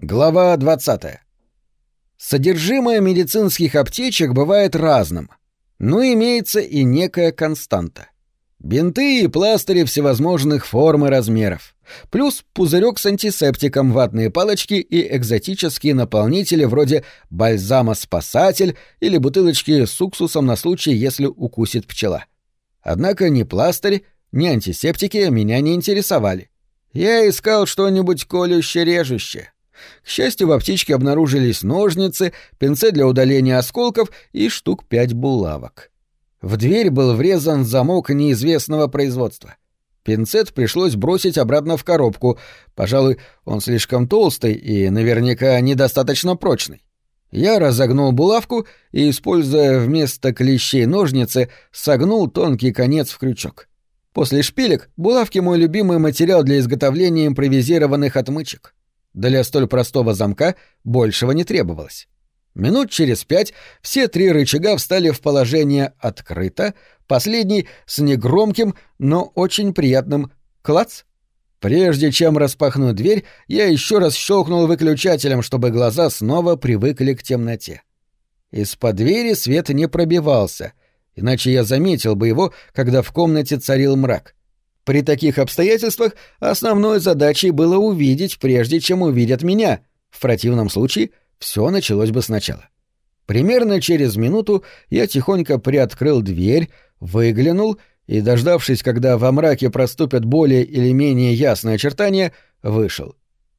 Глава 20. Содержимое медицинских аптечек бывает разным, но имеется и некая константа. Бинты и пластыри всевозможных форм и размеров, плюс пузырек с антисептиком, ватные палочки и экзотические наполнители вроде бальзама-спасатель или бутылочки с уксусом на случай, если укусит пчела. Однако ни пластырь, ни антисептики меня не интересовали. Я искал что-нибудь колюще-режущее. К счастью, в аптечке обнаружились ножницы, пинцет для удаления осколков и штук пять булавок. В дверь был врезан замок неизвестного производства. Пинцет пришлось бросить обратно в коробку. Пожалуй, он слишком толстый и наверняка недостаточно прочный. Я разогнул булавку и, используя вместо клещей ножницы, согнул тонкий конец в крючок. После шпилек булавки мой любимый материал для изготовления импровизированных отмычек. Для столь простого замка большего не требовалось. Минут через пять все три рычага встали в положение «открыто», последний с негромким, но очень приятным «клац». Прежде чем распахнуть дверь, я еще раз щелкнул выключателем, чтобы глаза снова привыкли к темноте. Из-под двери свет не пробивался, иначе я заметил бы его, когда в комнате царил мрак. При таких обстоятельствах основной задачей было увидеть, прежде чем увидят меня. В противном случае все началось бы сначала. Примерно через минуту я тихонько приоткрыл дверь, выглянул и, дождавшись, когда во мраке проступят более или менее ясные очертания, вышел.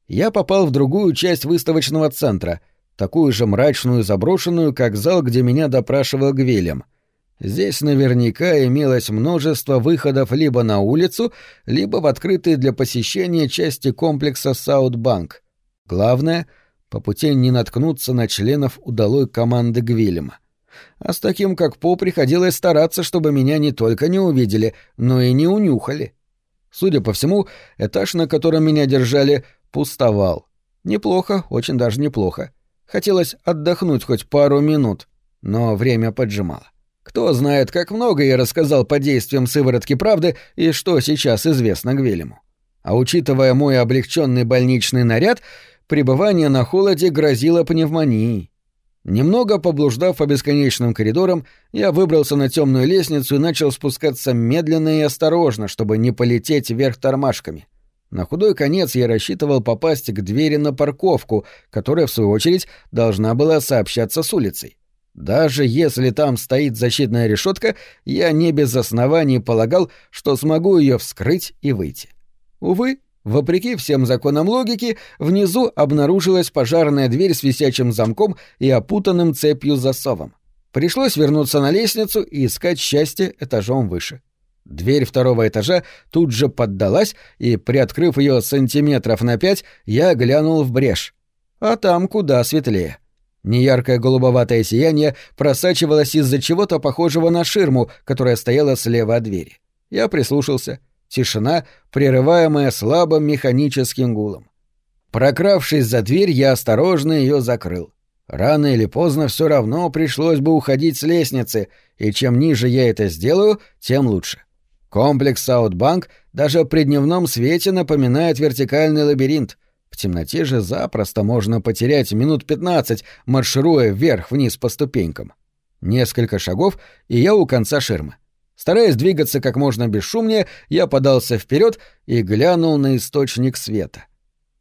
Я попал в другую часть выставочного центра, такую же мрачную и заброшенную, как зал, где меня допрашивал Гвелем — Здесь наверняка имелось множество выходов либо на улицу, либо в открытые для посещения части комплекса Саутбанк. Главное — по пути не наткнуться на членов удалой команды Гвильяма. А с таким, как По, приходилось стараться, чтобы меня не только не увидели, но и не унюхали. Судя по всему, этаж, на котором меня держали, пустовал. Неплохо, очень даже неплохо. Хотелось отдохнуть хоть пару минут, но время поджимало. Кто знает, как много я рассказал по действиям сыворотки правды и что сейчас известно Гвелему. А учитывая мой облегченный больничный наряд, пребывание на холоде грозило пневмонией. Немного поблуждав по бесконечным коридорам, я выбрался на темную лестницу и начал спускаться медленно и осторожно, чтобы не полететь вверх тормашками. На худой конец я рассчитывал попасть к двери на парковку, которая, в свою очередь, должна была сообщаться с улицей. Даже если там стоит защитная решетка, я не без оснований полагал, что смогу ее вскрыть и выйти. Увы, вопреки всем законам логики, внизу обнаружилась пожарная дверь с висячим замком и опутанным цепью засовом. Пришлось вернуться на лестницу и искать счастье этажом выше. Дверь второго этажа тут же поддалась, и, приоткрыв ее сантиметров на пять, я глянул в брешь. А там куда светлее. Неяркое голубоватое сияние просачивалось из-за чего-то похожего на ширму, которая стояла слева от двери. Я прислушался. Тишина, прерываемая слабым механическим гулом. Прокравшись за дверь, я осторожно ее закрыл. Рано или поздно все равно пришлось бы уходить с лестницы, и чем ниже я это сделаю, тем лучше. Комплекс Саутбанк даже при дневном свете напоминает вертикальный лабиринт — в темноте же запросто можно потерять минут пятнадцать, маршируя вверх-вниз по ступенькам. Несколько шагов, и я у конца ширмы. Стараясь двигаться как можно бесшумнее, я подался вперед и глянул на источник света.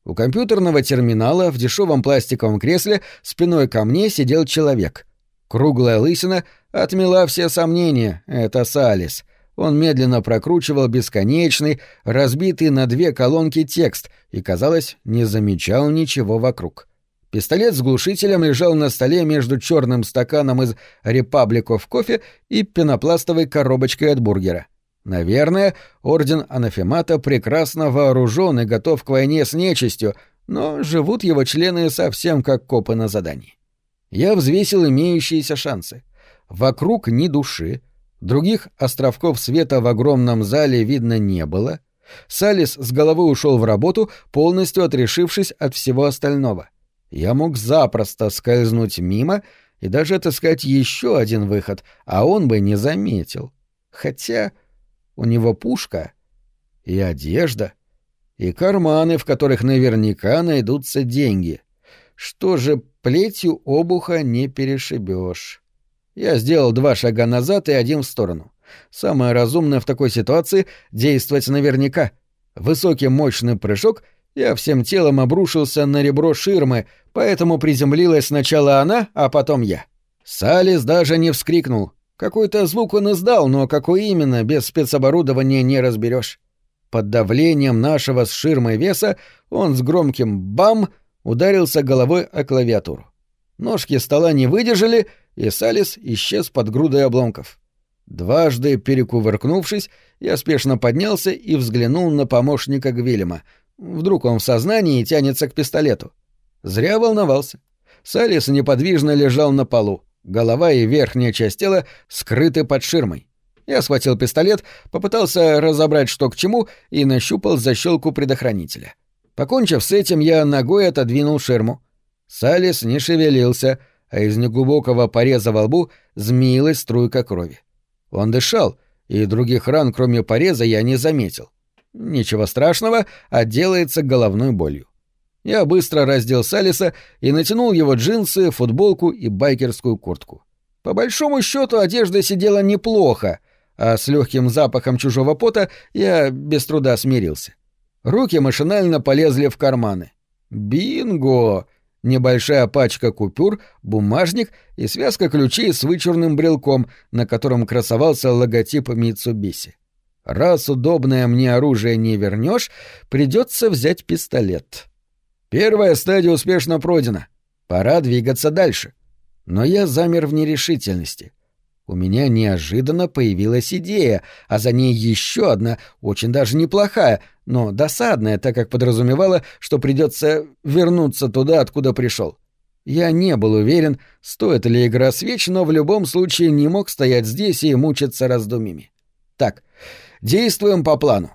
У компьютерного терминала в дешевом пластиковом кресле спиной ко мне сидел человек. Круглая лысина отмела все сомнения, это Салис. Он медленно прокручивал бесконечный, разбитый на две колонки текст и, казалось, не замечал ничего вокруг. Пистолет с глушителем лежал на столе между черным стаканом из «Репабликов кофе» и пенопластовой коробочкой от бургера. Наверное, орден Анафемата прекрасно вооружен и готов к войне с нечистью, но живут его члены совсем как копы на задании. Я взвесил имеющиеся шансы. Вокруг ни души, Других островков света в огромном зале видно не было. Салис с головы ушел в работу, полностью отрешившись от всего остального. Я мог запросто скользнуть мимо и даже отыскать еще один выход, а он бы не заметил. Хотя у него пушка и одежда, и карманы, в которых наверняка найдутся деньги. Что же плетью обуха не перешибешь. Я сделал два шага назад и один в сторону. Самое разумное в такой ситуации — действовать наверняка. Высокий мощный прыжок — я всем телом обрушился на ребро ширмы, поэтому приземлилась сначала она, а потом я. Салис даже не вскрикнул. Какой-то звук он издал, но какой именно, без спецоборудования не разберешь. Под давлением нашего с ширмой веса он с громким «бам» ударился головой о клавиатуру. Ножки стола не выдержали, и Салис исчез под грудой обломков. Дважды перекувыркнувшись, я спешно поднялся и взглянул на помощника Гвильяма. Вдруг он в сознании тянется к пистолету. Зря волновался. Салис неподвижно лежал на полу. Голова и верхняя часть тела скрыты под ширмой. Я схватил пистолет, попытался разобрать, что к чему, и нащупал защелку предохранителя. Покончив с этим, я ногой отодвинул ширму. Салис не шевелился, а из неглубокого пореза во лбу змеилась струйка крови. Он дышал, и других ран, кроме пореза, я не заметил. Ничего страшного, отделается головной болью. Я быстро раздел Салиса и натянул его джинсы, футболку и байкерскую куртку. По большому счету одежда сидела неплохо, а с легким запахом чужого пота я без труда смирился. Руки машинально полезли в карманы. Бинго! Небольшая пачка купюр, бумажник и связка ключей с вычурным брелком, на котором красовался логотип Митсубиси. Раз удобное мне оружие не вернешь, придется взять пистолет. Первая стадия успешно пройдена. Пора двигаться дальше. Но я замер в нерешительности. У меня неожиданно появилась идея, а за ней еще одна, очень даже неплохая, но досадная, так как подразумевала, что придется вернуться туда, откуда пришел. Я не был уверен, стоит ли игра свеч, но в любом случае не мог стоять здесь и мучиться раздумьями. Так, действуем по плану.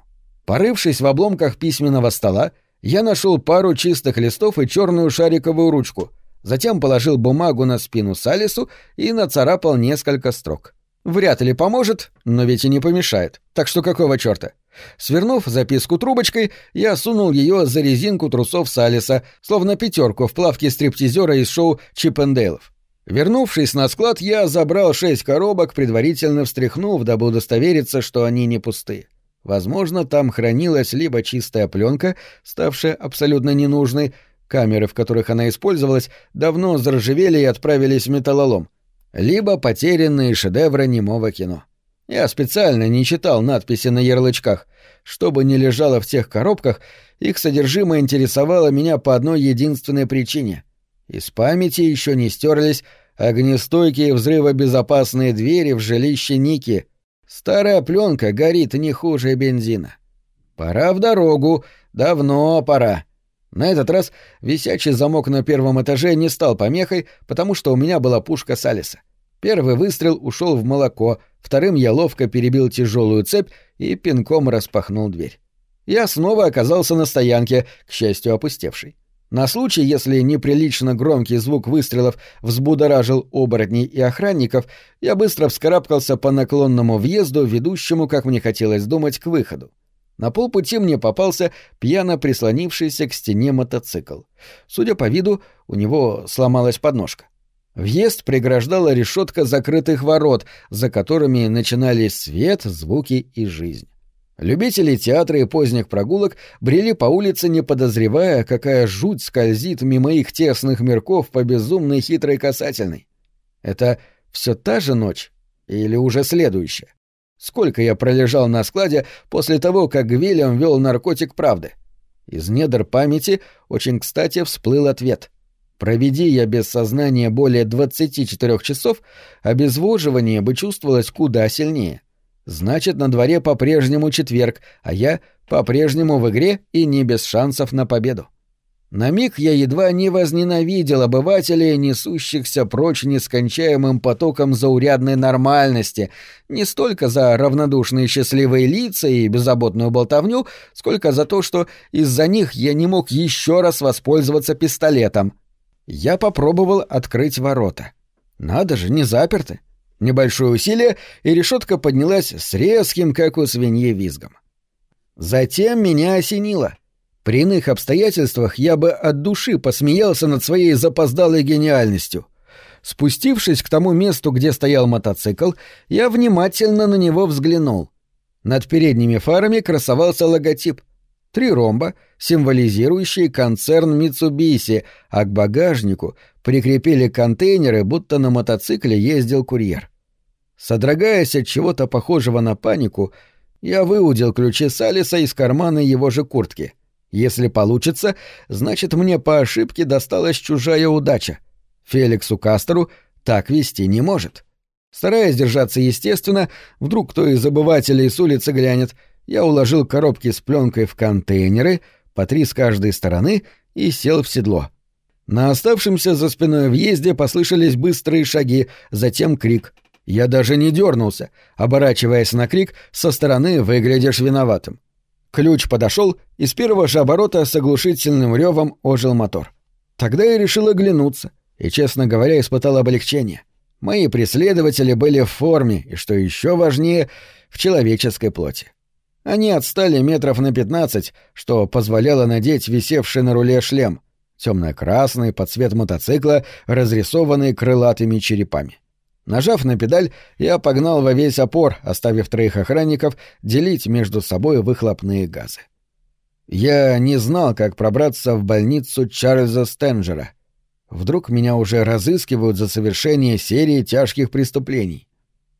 Порывшись в обломках письменного стола, я нашел пару чистых листов и черную шариковую ручку, затем положил бумагу на спину Салису и нацарапал несколько строк. Вряд ли поможет, но ведь и не помешает. Так что какого черта? Свернув записку трубочкой, я сунул ее за резинку трусов Салиса, словно пятерку в плавке стриптизера из шоу Чиппендейлов. Вернувшись на склад, я забрал шесть коробок, предварительно встряхнув, дабы удостовериться, что они не пустые. Возможно, там хранилась либо чистая пленка, ставшая абсолютно ненужной, камеры, в которых она использовалась, давно заржавели и отправились в металлолом, либо потерянные шедевры немого кино. Я специально не читал надписи на ярлычках. Чтобы не лежало в тех коробках, их содержимое интересовало меня по одной единственной причине. Из памяти еще не стерлись огнестойкие взрывобезопасные двери в жилище Ники — Старая пленка горит не хуже бензина. Пора в дорогу, давно пора. На этот раз висячий замок на первом этаже не стал помехой, потому что у меня была пушка Салиса. Первый выстрел ушел в молоко, вторым я ловко перебил тяжелую цепь и пинком распахнул дверь. Я снова оказался на стоянке, к счастью, опустевшей. На случай, если неприлично громкий звук выстрелов взбудоражил оборотней и охранников, я быстро вскарабкался по наклонному въезду, ведущему, как мне хотелось думать, к выходу. На полпути мне попался пьяно прислонившийся к стене мотоцикл. Судя по виду, у него сломалась подножка. Въезд преграждала решетка закрытых ворот, за которыми начинались свет, звуки и жизнь. Любители театра и поздних прогулок брели по улице, не подозревая, какая жуть скользит мимо их тесных мирков по безумной хитрой касательной. Это все та же ночь или уже следующая? Сколько я пролежал на складе после того, как Гвильям вел наркотик правды? Из недр памяти очень кстати всплыл ответ. Проведи я без сознания более 24 часов, обезвоживание бы чувствовалось куда сильнее. Значит, на дворе по-прежнему четверг, а я по-прежнему в игре и не без шансов на победу. На миг я едва не возненавидел обывателей, несущихся прочь нескончаемым потоком заурядной нормальности, не столько за равнодушные счастливые лица и беззаботную болтовню, сколько за то, что из-за них я не мог еще раз воспользоваться пистолетом. Я попробовал открыть ворота. Надо же, не заперты. Небольшое усилие, и решетка поднялась с резким, как у свиньи, визгом. Затем меня осенило. При иных обстоятельствах я бы от души посмеялся над своей запоздалой гениальностью. Спустившись к тому месту, где стоял мотоцикл, я внимательно на него взглянул. Над передними фарами красовался логотип. Три ромба, символизирующие концерн Mitsubishi, а к багажнику прикрепили контейнеры, будто на мотоцикле ездил курьер. Содрогаясь от чего-то похожего на панику, я выудил ключи Салиса из кармана его же куртки — если получится, значит, мне по ошибке досталась чужая удача. Феликсу Кастеру так вести не может. Стараясь держаться естественно, вдруг кто из обывателей с улицы глянет, я уложил коробки с пленкой в контейнеры, по три с каждой стороны, и сел в седло. На оставшемся за спиной въезде послышались быстрые шаги, затем крик. Я даже не дернулся, оборачиваясь на крик, со стороны выглядишь виноватым. Ключ подошел, и с первого же оборота с оглушительным ревом ожил мотор. Тогда я решил оглянуться, и, честно говоря, испытал облегчение. Мои преследователи были в форме, и, что еще важнее, в человеческой плоти. Они отстали метров на пятнадцать, что позволяло надеть висевший на руле шлем, темно-красный, под цвет мотоцикла, разрисованный крылатыми черепами. Нажав на педаль, я погнал во весь опор, оставив троих охранников делить между собой выхлопные газы. Я не знал, как пробраться в больницу Чарльза Стенджера. Вдруг меня уже разыскивают за совершение серии тяжких преступлений.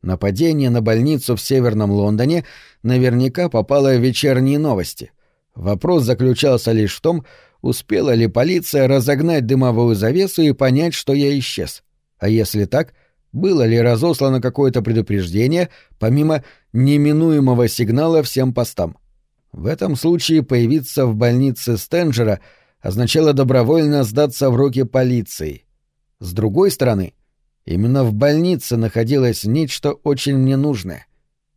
Нападение на больницу в Северном Лондоне наверняка попало в вечерние новости. Вопрос заключался лишь в том, успела ли полиция разогнать дымовую завесу и понять, что я исчез. А если так — было ли разослано какое-то предупреждение, помимо неминуемого сигнала всем постам. В этом случае появиться в больнице Стенджера означало добровольно сдаться в руки полиции. С другой стороны, именно в больнице находилось нечто очень мне нужное,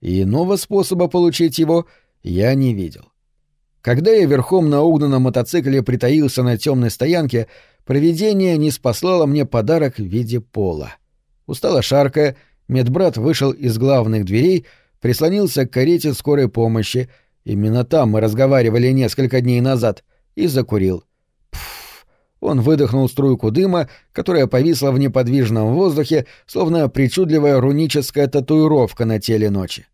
и иного способа получить его я не видел. Когда я верхом на угнанном мотоцикле притаился на темной стоянке, провидение не спаслало мне подарок в виде пола. Устало шаркая, медбрат вышел из главных дверей, прислонился к карете скорой помощи, именно там мы разговаривали несколько дней назад, и закурил. Пф, он выдохнул струйку дыма, которая повисла в неподвижном воздухе, словно причудливая руническая татуировка на теле ночи.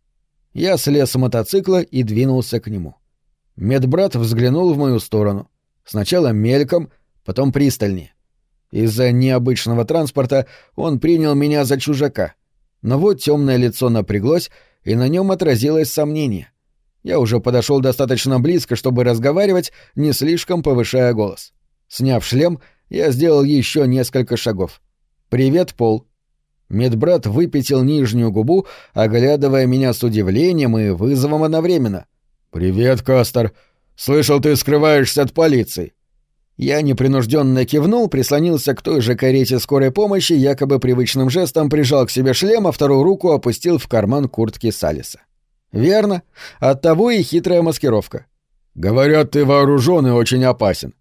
Я слез с мотоцикла и двинулся к нему. Медбрат взглянул в мою сторону. Сначала мельком, потом пристальнее. Из-за необычного транспорта он принял меня за чужака. Но вот темное лицо напряглось, и на нем отразилось сомнение. Я уже подошел достаточно близко, чтобы разговаривать, не слишком повышая голос. Сняв шлем, я сделал еще несколько шагов. «Привет, Пол». Медбрат выпятил нижнюю губу, оглядывая меня с удивлением и вызовом одновременно. «Привет, Кастер. Слышал, ты скрываешься от полиции. Я непринужденно кивнул, прислонился к той же карете скорой помощи, якобы привычным жестом прижал к себе шлем, а вторую руку опустил в карман куртки Салиса. Верно. Оттого и хитрая маскировка. Говорят, ты вооружен и очень опасен.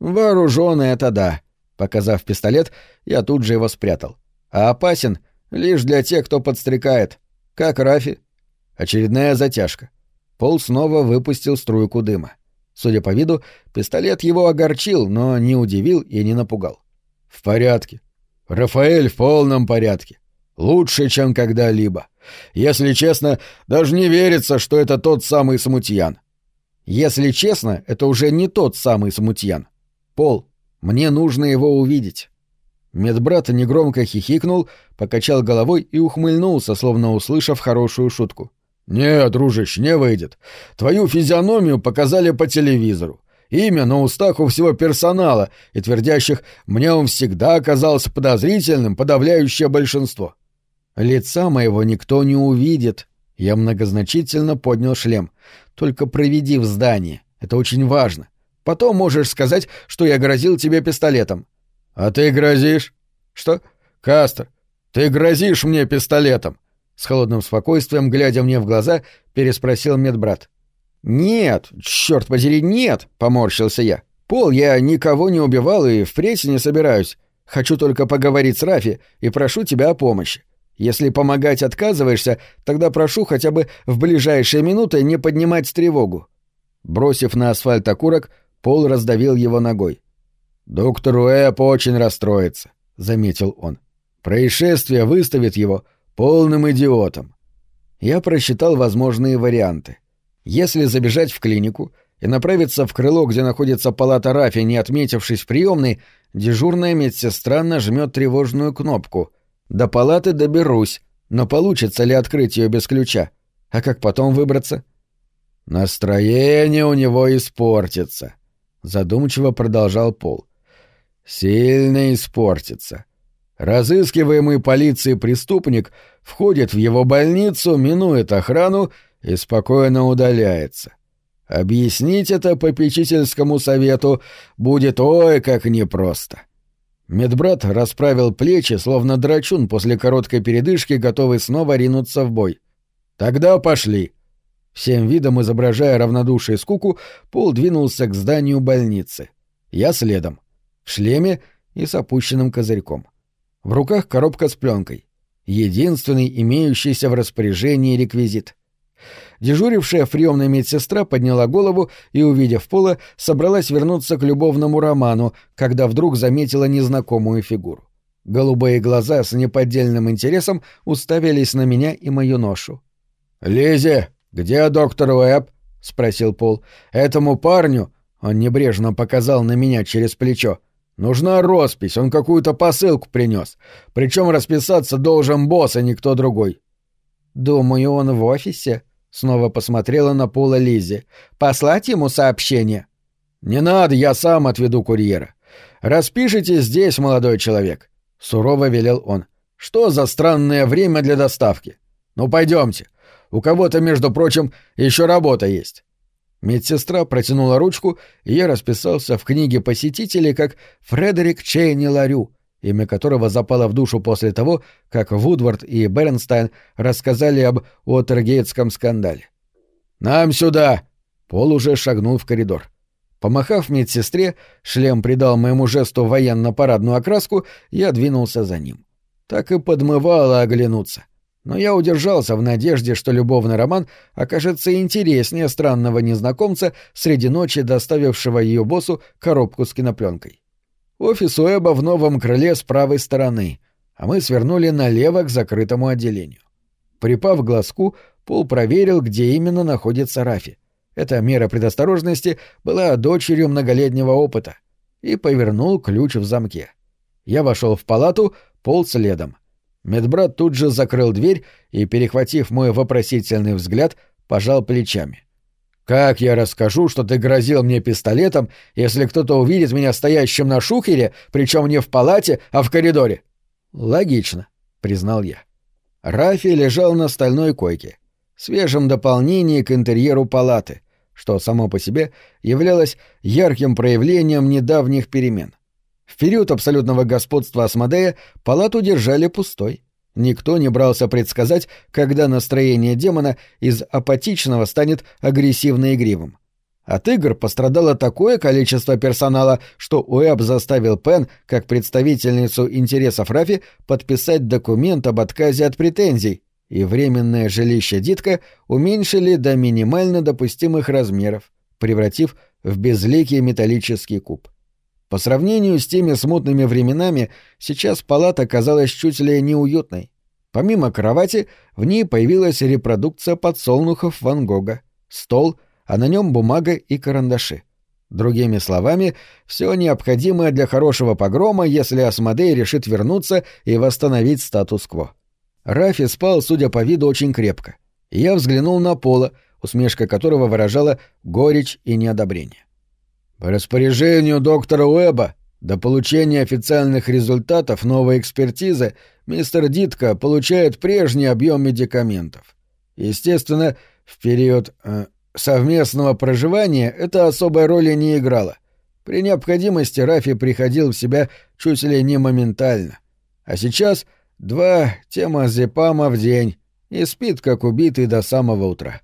Вооружен это да. Показав пистолет, я тут же его спрятал. А опасен лишь для тех, кто подстрекает. Как Рафи. Очередная затяжка. Пол снова выпустил струйку дыма. Судя по виду, пистолет его огорчил, но не удивил и не напугал. «В порядке. Рафаэль в полном порядке. Лучше, чем когда-либо. Если честно, даже не верится, что это тот самый смутьян. Если честно, это уже не тот самый смутьян. Пол, мне нужно его увидеть». Медбрат негромко хихикнул, покачал головой и ухмыльнулся, словно услышав хорошую шутку. «Нет, дружище, не выйдет. Твою физиономию показали по телевизору. Имя на устах у всего персонала и твердящих «мне он всегда оказался подозрительным, подавляющее большинство». Лица моего никто не увидит. Я многозначительно поднял шлем. Только проведи в здание. Это очень важно. Потом можешь сказать, что я грозил тебе пистолетом. А ты грозишь? Что? Кастер, ты грозишь мне пистолетом. С холодным спокойствием, глядя мне в глаза, переспросил медбрат. «Нет, черт подери, нет!» — поморщился я. «Пол, я никого не убивал и впредь не собираюсь. Хочу только поговорить с Рафи и прошу тебя о помощи. Если помогать отказываешься, тогда прошу хотя бы в ближайшие минуты не поднимать тревогу». Бросив на асфальт окурок, Пол раздавил его ногой. «Доктор Уэб очень расстроится», — заметил он. «Происшествие выставит его полным идиотом». Я просчитал возможные варианты. Если забежать в клинику и направиться в крыло, где находится палата Рафи, не отметившись в приемной, дежурная медсестра нажмет тревожную кнопку. До палаты доберусь, но получится ли открыть ее без ключа? А как потом выбраться? Настроение у него испортится, задумчиво продолжал Пол. Сильно испортится. Разыскиваемый полицией преступник входит в его больницу, минует охрану и спокойно удаляется. Объяснить это попечительскому совету будет ой как непросто. Медбрат расправил плечи, словно драчун после короткой передышки, готовый снова ринуться в бой. «Тогда пошли!» Всем видом изображая равнодушие и скуку, Пол двинулся к зданию больницы. Я следом. В шлеме и с опущенным козырьком. В руках коробка с пленкой. Единственный имеющийся в распоряжении реквизит. Дежурившая в приемной медсестра подняла голову и, увидев Пола, собралась вернуться к любовному роману, когда вдруг заметила незнакомую фигуру. Голубые глаза с неподдельным интересом уставились на меня и мою ношу. «Лизи, где доктор Уэбб?» — спросил Пол. «Этому парню...» — он небрежно показал на меня через плечо. «Нужна роспись, он какую-то посылку принес. Причем расписаться должен босс, а никто другой». «Думаю, он в офисе», — снова посмотрела на Пола Лизи. «Послать ему сообщение?» «Не надо, я сам отведу курьера. Распишите здесь, молодой человек», — сурово велел он. «Что за странное время для доставки? Ну, пойдемте. У кого-то, между прочим, еще работа есть». Медсестра протянула ручку, и я расписался в книге посетителей как Фредерик Чейни Ларю, имя которого запало в душу после того, как Вудвард и Бернстайн рассказали об Уотергейтском скандале. «Нам сюда!» Пол уже шагнул в коридор. Помахав медсестре, шлем придал моему жесту военно-парадную окраску, я двинулся за ним. Так и подмывало оглянуться — но я удержался в надежде, что любовный роман окажется интереснее странного незнакомца среди ночи, доставившего ее боссу коробку с кинопленкой. Офис Уэба в новом крыле с правой стороны, а мы свернули налево к закрытому отделению. Припав к глазку, Пол проверил, где именно находится Рафи. Эта мера предосторожности была дочерью многолетнего опыта. И повернул ключ в замке. Я вошел в палату, Пол следом — Медбрат тут же закрыл дверь и, перехватив мой вопросительный взгляд, пожал плечами. «Как я расскажу, что ты грозил мне пистолетом, если кто-то увидит меня стоящим на шухере, причем не в палате, а в коридоре?» «Логично», — признал я. Рафи лежал на стальной койке, свежем дополнении к интерьеру палаты, что само по себе являлось ярким проявлением недавних перемен. В период абсолютного господства Асмодея палату держали пустой. Никто не брался предсказать, когда настроение демона из апатичного станет агрессивно-игривым. От игр пострадало такое количество персонала, что Уэб заставил Пен, как представительницу интересов Рафи, подписать документ об отказе от претензий, и временное жилище Дитка уменьшили до минимально допустимых размеров, превратив в безликий металлический куб. По сравнению с теми смутными временами, сейчас палата казалась чуть ли неуютной. Помимо кровати, в ней появилась репродукция подсолнухов Ван Гога, стол, а на нем бумага и карандаши. Другими словами, все необходимое для хорошего погрома, если Асмодей решит вернуться и восстановить статус-кво. Рафи спал, судя по виду, очень крепко. Я взглянул на Пола, усмешка которого выражала горечь и неодобрение. По распоряжению доктора Уэба до получения официальных результатов новой экспертизы мистер Дитка получает прежний объем медикаментов. Естественно, в период э, совместного проживания это особой роли не играло. При необходимости Рафи приходил в себя чуть ли не моментально. А сейчас два темазепама в день и спит как убитый до самого утра.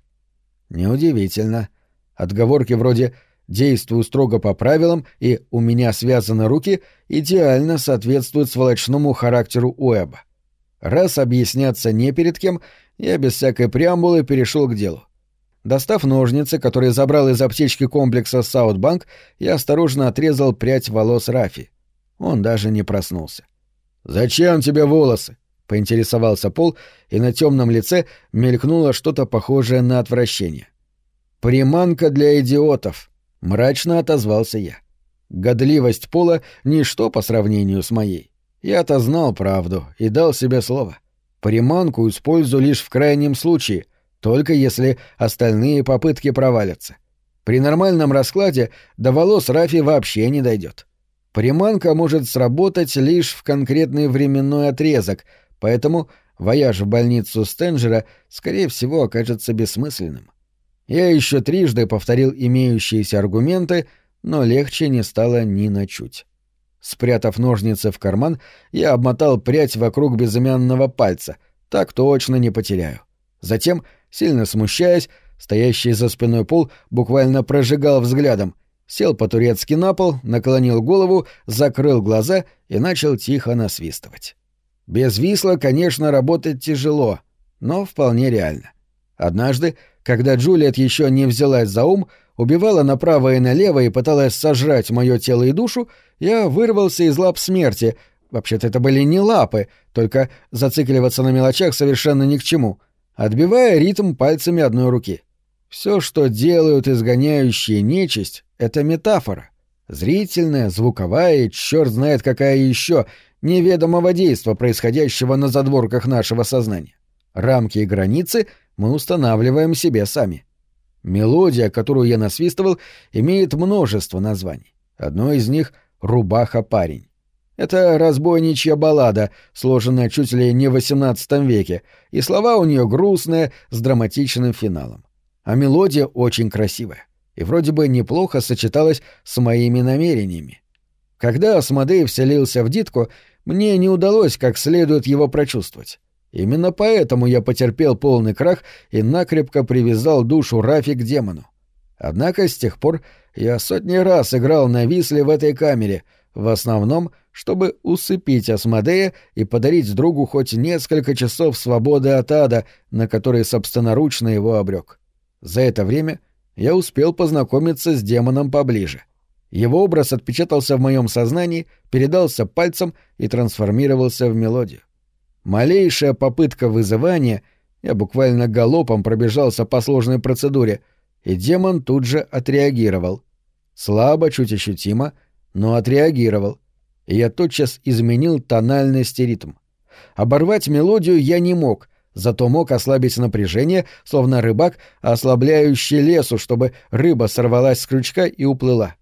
Неудивительно. Отговорки вроде действую строго по правилам и у меня связаны руки, идеально соответствуют сволочному характеру Уэба. Раз объясняться не перед кем, я без всякой преамбулы перешел к делу. Достав ножницы, которые забрал из аптечки комплекса Саутбанк, я осторожно отрезал прядь волос Рафи. Он даже не проснулся. «Зачем тебе волосы?» — поинтересовался Пол, и на темном лице мелькнуло что-то похожее на отвращение. «Приманка для идиотов», — мрачно отозвался я. Годливость Пола — ничто по сравнению с моей. Я-то знал правду и дал себе слово. Приманку использую лишь в крайнем случае, только если остальные попытки провалятся. При нормальном раскладе до волос Рафи вообще не дойдет. Приманка может сработать лишь в конкретный временной отрезок, поэтому вояж в больницу Стенджера, скорее всего, окажется бессмысленным. Я еще трижды повторил имеющиеся аргументы, но легче не стало ни на чуть. Спрятав ножницы в карман, я обмотал прядь вокруг безымянного пальца. Так точно не потеряю. Затем, сильно смущаясь, стоящий за спиной пол буквально прожигал взглядом. Сел по-турецки на пол, наклонил голову, закрыл глаза и начал тихо насвистывать. Без висла, конечно, работать тяжело, но вполне реально. Однажды, когда Джулиет еще не взялась за ум, убивала направо и налево и пыталась сожрать мое тело и душу, я вырвался из лап смерти. Вообще-то это были не лапы, только зацикливаться на мелочах совершенно ни к чему, отбивая ритм пальцами одной руки. Все, что делают изгоняющие нечисть, — это метафора. Зрительная, звуковая и черт знает какая еще неведомого действа, происходящего на задворках нашего сознания. Рамки и границы мы устанавливаем себе сами. Мелодия, которую я насвистывал, имеет множество названий. Одно из них — «Рубаха-парень». Это разбойничья баллада, сложенная чуть ли не в XVIII веке, и слова у нее грустные, с драматичным финалом. А мелодия очень красивая, и вроде бы неплохо сочеталась с моими намерениями. Когда Асмодей вселился в Дитку, мне не удалось как следует его прочувствовать. Именно поэтому я потерпел полный крах и накрепко привязал душу Рафи к демону. Однако с тех пор я сотни раз играл на висле в этой камере, в основном, чтобы усыпить Асмодея и подарить другу хоть несколько часов свободы от ада, на который собственноручно его обрек. За это время я успел познакомиться с демоном поближе. Его образ отпечатался в моем сознании, передался пальцем и трансформировался в мелодию. Малейшая попытка вызывания, я буквально галопом пробежался по сложной процедуре, и демон тут же отреагировал. Слабо, чуть ощутимо, но отреагировал. И я тотчас изменил тональность и ритм. Оборвать мелодию я не мог, зато мог ослабить напряжение, словно рыбак, ослабляющий лесу, чтобы рыба сорвалась с крючка и уплыла.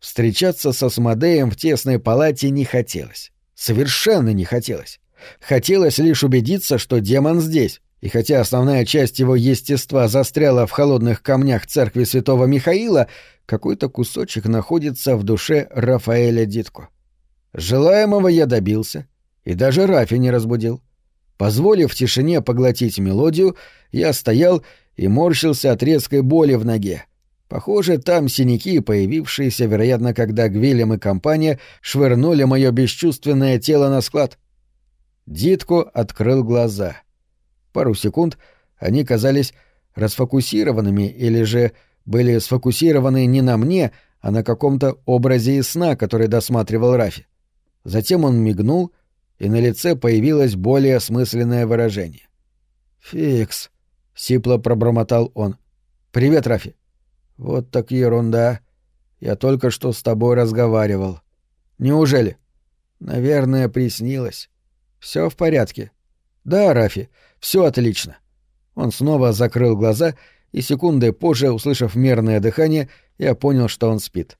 Встречаться со Смодеем в тесной палате не хотелось. Совершенно не хотелось. Хотелось лишь убедиться, что демон здесь, и хотя основная часть его естества застряла в холодных камнях церкви святого Михаила, какой-то кусочек находится в душе Рафаэля Дитко. Желаемого я добился, и даже Рафи не разбудил. Позволив тишине поглотить мелодию, я стоял и морщился от резкой боли в ноге. Похоже, там синяки, появившиеся, вероятно, когда Гвилем и компания швырнули мое бесчувственное тело на склад. Дитко открыл глаза. Пару секунд они казались расфокусированными или же были сфокусированы не на мне, а на каком-то образе из сна, который досматривал Рафи. Затем он мигнул, и на лице появилось более осмысленное выражение. «Фикс», — сипло пробормотал он. «Привет, Рафи». «Вот так ерунда. Я только что с тобой разговаривал». «Неужели?» «Наверное, приснилось». Все в порядке. Да, Рафи, все отлично. Он снова закрыл глаза, и секунды позже, услышав мерное дыхание, я понял, что он спит.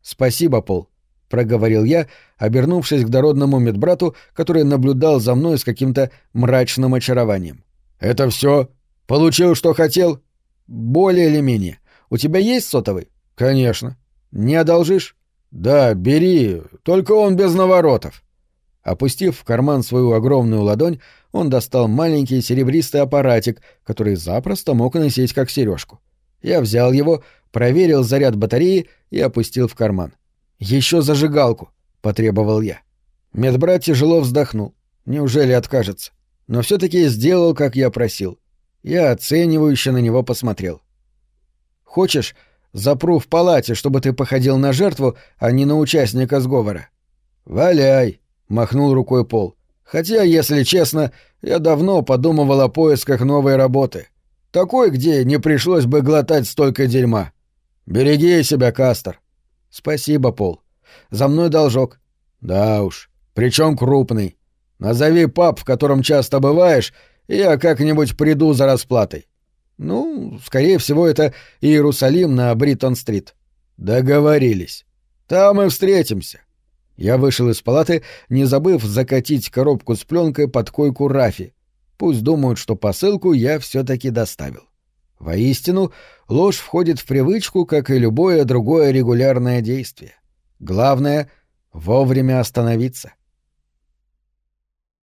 Спасибо, Пол, проговорил я, обернувшись к дородному медбрату, который наблюдал за мной с каким-то мрачным очарованием. Это все? Получил, что хотел? Более или менее. У тебя есть сотовый? Конечно. Не одолжишь? Да, бери, только он без наворотов. Опустив в карман свою огромную ладонь, он достал маленький серебристый аппаратик, который запросто мог носить как сережку. Я взял его, проверил заряд батареи и опустил в карман. Еще зажигалку, потребовал я. Медбрат тяжело вздохнул. Неужели откажется? Но все-таки сделал, как я просил. Я оценивающе на него посмотрел. Хочешь, запру в палате, чтобы ты походил на жертву, а не на участника сговора?» «Валяй!» — махнул рукой Пол. «Хотя, если честно, я давно подумывал о поисках новой работы. Такой, где не пришлось бы глотать столько дерьма. Береги себя, Кастер». «Спасибо, Пол. За мной должок». «Да уж. Причем крупный. Назови паб, в котором часто бываешь, и я как-нибудь приду за расплатой». «Ну, скорее всего, это Иерусалим на Бриттон-стрит». «Договорились. Там и встретимся». Я вышел из палаты, не забыв закатить коробку с пленкой под койку Рафи. Пусть думают, что посылку я все-таки доставил. Воистину, ложь входит в привычку, как и любое другое регулярное действие. Главное — вовремя остановиться.